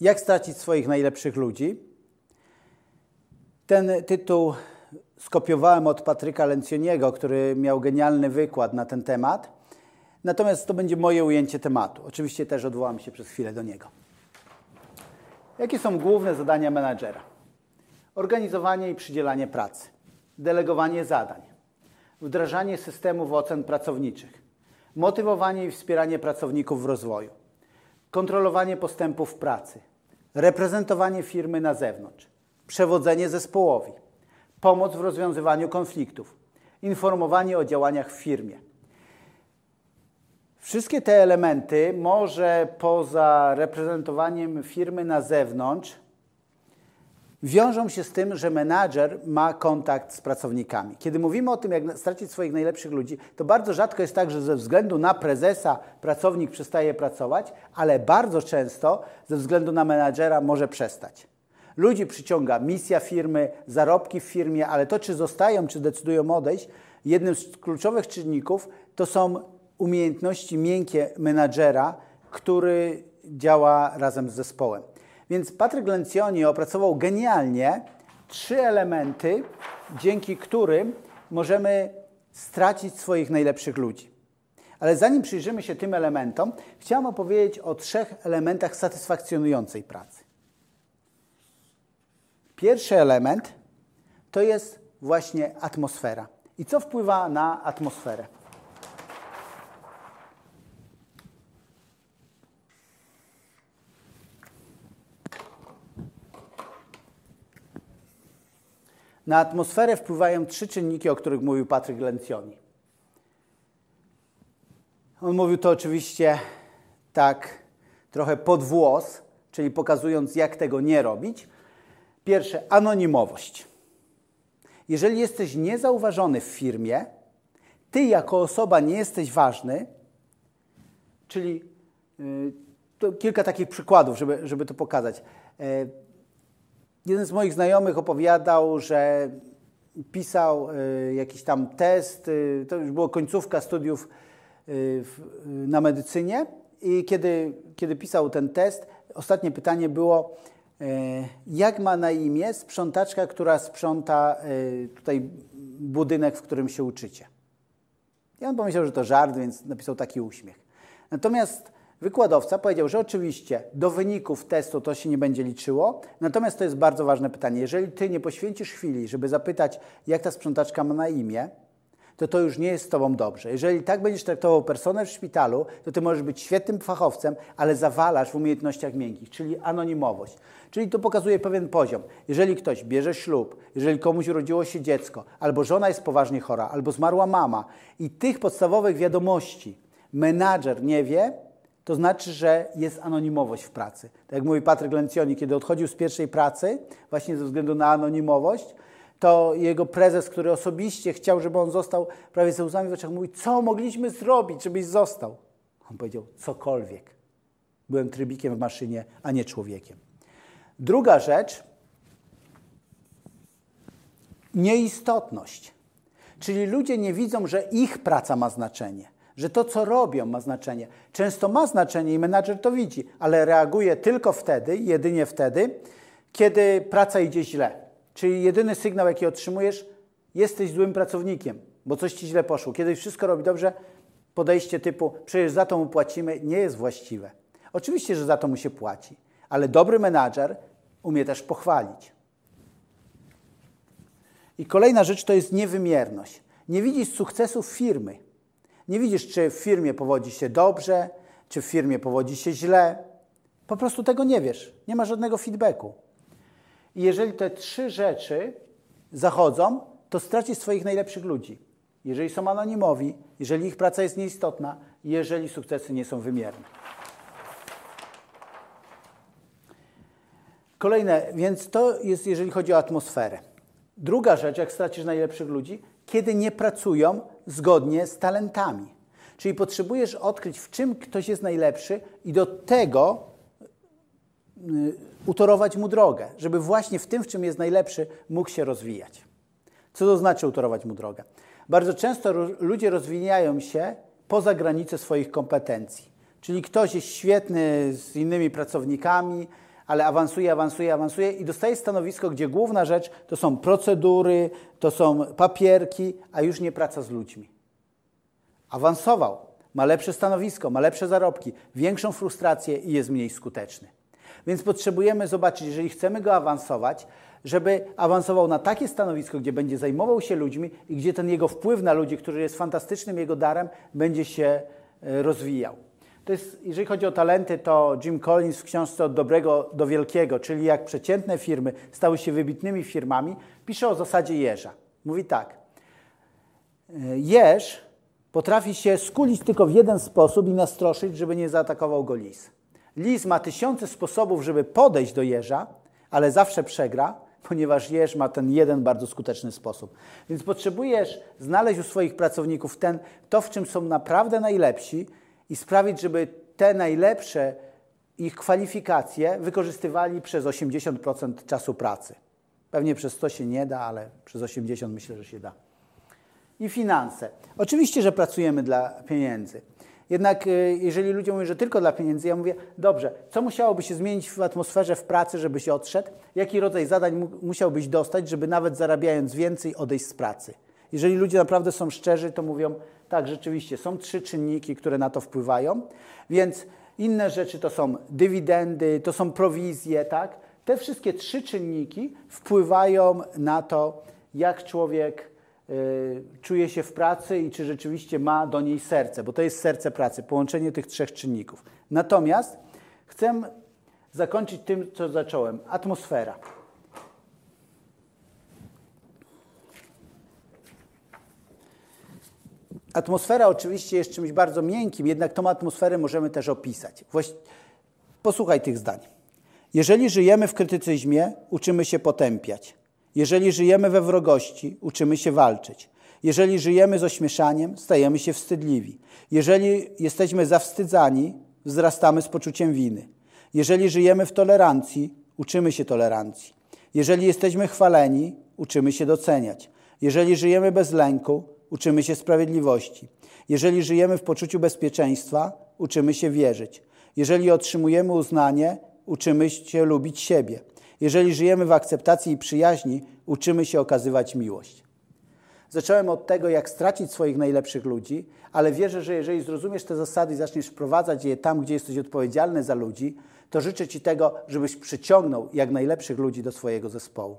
Jak stracić swoich najlepszych ludzi? Ten tytuł skopiowałem od Patryka Lencioniego, który miał genialny wykład na ten temat. Natomiast to będzie moje ujęcie tematu. Oczywiście też odwołam się przez chwilę do niego. Jakie są główne zadania menadżera? Organizowanie i przydzielanie pracy, delegowanie zadań, wdrażanie systemów ocen pracowniczych, motywowanie i wspieranie pracowników w rozwoju, kontrolowanie postępów pracy, reprezentowanie firmy na zewnątrz, przewodzenie zespołowi, pomoc w rozwiązywaniu konfliktów, informowanie o działaniach w firmie. Wszystkie te elementy może poza reprezentowaniem firmy na zewnątrz wiążą się z tym, że menadżer ma kontakt z pracownikami. Kiedy mówimy o tym, jak stracić swoich najlepszych ludzi, to bardzo rzadko jest tak, że ze względu na prezesa pracownik przestaje pracować, ale bardzo często ze względu na menadżera może przestać. Ludzi przyciąga misja firmy, zarobki w firmie, ale to, czy zostają, czy decydują odejść, jednym z kluczowych czynników to są umiejętności miękkie menadżera, który działa razem z zespołem. Więc Patryk Lencioni opracował genialnie trzy elementy, dzięki którym możemy stracić swoich najlepszych ludzi. Ale zanim przyjrzymy się tym elementom, chciałem opowiedzieć o trzech elementach satysfakcjonującej pracy. Pierwszy element to jest właśnie atmosfera. I co wpływa na atmosferę? Na atmosferę wpływają trzy czynniki, o których mówił Patryk Lencioni. On mówił to oczywiście tak trochę pod włos, czyli pokazując, jak tego nie robić. Pierwsze, anonimowość. Jeżeli jesteś niezauważony w firmie, ty jako osoba nie jesteś ważny, czyli yy, kilka takich przykładów, żeby, żeby to pokazać. Yy, Jeden z moich znajomych opowiadał, że pisał y, jakiś tam test, y, to już było końcówka studiów y, na medycynie i kiedy, kiedy pisał ten test, ostatnie pytanie było, jak ma na imię sprzątaczka, która sprząta tutaj budynek, w którym się uczycie. I on pomyślał, że to żart, więc napisał taki uśmiech. Natomiast Wykładowca powiedział, że oczywiście do wyników testu to się nie będzie liczyło, natomiast to jest bardzo ważne pytanie. Jeżeli ty nie poświęcisz chwili, żeby zapytać, jak ta sprzątaczka ma na imię, to to już nie jest z tobą dobrze. Jeżeli tak będziesz traktował personel w szpitalu, to ty możesz być świetnym fachowcem, ale zawalasz w umiejętnościach miękkich, czyli anonimowość. Czyli to pokazuje pewien poziom. Jeżeli ktoś bierze ślub, jeżeli komuś urodziło się dziecko, albo żona jest poważnie chora, albo zmarła mama i tych podstawowych wiadomości menadżer nie wie, to znaczy, że jest anonimowość w pracy. Tak jak mówi Patryk Lencioni, kiedy odchodził z pierwszej pracy, właśnie ze względu na anonimowość, to jego prezes, który osobiście chciał, żeby on został, prawie ze łzami w oczach, mówi, co mogliśmy zrobić, żebyś został? On powiedział, cokolwiek. Byłem trybikiem w maszynie, a nie człowiekiem. Druga rzecz, nieistotność. Czyli ludzie nie widzą, że ich praca ma znaczenie że to, co robią, ma znaczenie. Często ma znaczenie i menadżer to widzi, ale reaguje tylko wtedy, jedynie wtedy, kiedy praca idzie źle. Czyli jedyny sygnał, jaki otrzymujesz, jesteś złym pracownikiem, bo coś ci źle poszło. Kiedy wszystko robi dobrze, podejście typu, przecież za to mu płacimy, nie jest właściwe. Oczywiście, że za to mu się płaci, ale dobry menadżer umie też pochwalić. I kolejna rzecz to jest niewymierność. Nie widzisz sukcesów firmy. Nie widzisz, czy w firmie powodzi się dobrze, czy w firmie powodzi się źle. Po prostu tego nie wiesz. Nie ma żadnego feedbacku. I jeżeli te trzy rzeczy zachodzą, to stracisz swoich najlepszych ludzi. Jeżeli są anonimowi, jeżeli ich praca jest nieistotna, jeżeli sukcesy nie są wymierne. Kolejne, więc to jest, jeżeli chodzi o atmosferę. Druga rzecz, jak stracisz najlepszych ludzi, kiedy nie pracują zgodnie z talentami. Czyli potrzebujesz odkryć, w czym ktoś jest najlepszy i do tego y, utorować mu drogę, żeby właśnie w tym, w czym jest najlepszy, mógł się rozwijać. Co to znaczy utorować mu drogę? Bardzo często ludzie rozwijają się poza granice swoich kompetencji. Czyli ktoś jest świetny z innymi pracownikami, ale awansuje, awansuje, awansuje i dostaje stanowisko, gdzie główna rzecz to są procedury, to są papierki, a już nie praca z ludźmi. Awansował, ma lepsze stanowisko, ma lepsze zarobki, większą frustrację i jest mniej skuteczny. Więc potrzebujemy zobaczyć, jeżeli chcemy go awansować, żeby awansował na takie stanowisko, gdzie będzie zajmował się ludźmi i gdzie ten jego wpływ na ludzi, który jest fantastycznym jego darem, będzie się e, rozwijał. To jest, jeżeli chodzi o talenty, to Jim Collins w książce Od dobrego do wielkiego, czyli jak przeciętne firmy stały się wybitnymi firmami, pisze o zasadzie jeża. Mówi tak. E, jeż potrafi się skulić tylko w jeden sposób i nastroszyć, żeby nie zaatakował go lis. Lis ma tysiące sposobów, żeby podejść do jeża, ale zawsze przegra, ponieważ jeż ma ten jeden bardzo skuteczny sposób. Więc potrzebujesz znaleźć u swoich pracowników ten, to, w czym są naprawdę najlepsi i sprawić, żeby te najlepsze ich kwalifikacje wykorzystywali przez 80% czasu pracy. Pewnie przez 100 się nie da, ale przez 80 myślę, że się da. I finanse. Oczywiście, że pracujemy dla pieniędzy. Jednak y, jeżeli ludzie mówią, że tylko dla pieniędzy, ja mówię, dobrze, co musiałoby się zmienić w atmosferze w pracy, żebyś odszedł? Jaki rodzaj zadań musiałbyś dostać, żeby nawet zarabiając więcej odejść z pracy? Jeżeli ludzie naprawdę są szczerzy, to mówią, tak, rzeczywiście, są trzy czynniki, które na to wpływają, więc inne rzeczy to są dywidendy, to są prowizje, tak? Te wszystkie trzy czynniki wpływają na to, jak człowiek y, czuje się w pracy i czy rzeczywiście ma do niej serce, bo to jest serce pracy, połączenie tych trzech czynników. Natomiast chcę zakończyć tym, co zacząłem. Atmosfera. Atmosfera oczywiście jest czymś bardzo miękkim, jednak tą atmosferę możemy też opisać. Posłuchaj tych zdań. Jeżeli żyjemy w krytycyzmie, uczymy się potępiać. Jeżeli żyjemy we wrogości, uczymy się walczyć. Jeżeli żyjemy z ośmieszaniem, stajemy się wstydliwi. Jeżeli jesteśmy zawstydzani, wzrastamy z poczuciem winy. Jeżeli żyjemy w tolerancji, uczymy się tolerancji. Jeżeli jesteśmy chwaleni, uczymy się doceniać. Jeżeli żyjemy bez lęku, uczymy się sprawiedliwości. Jeżeli żyjemy w poczuciu bezpieczeństwa, uczymy się wierzyć. Jeżeli otrzymujemy uznanie, uczymy się lubić siebie. Jeżeli żyjemy w akceptacji i przyjaźni, uczymy się okazywać miłość. Zacząłem od tego, jak stracić swoich najlepszych ludzi, ale wierzę, że jeżeli zrozumiesz te zasady i zaczniesz wprowadzać je tam, gdzie jesteś odpowiedzialny za ludzi, to życzę Ci tego, żebyś przyciągnął jak najlepszych ludzi do swojego zespołu.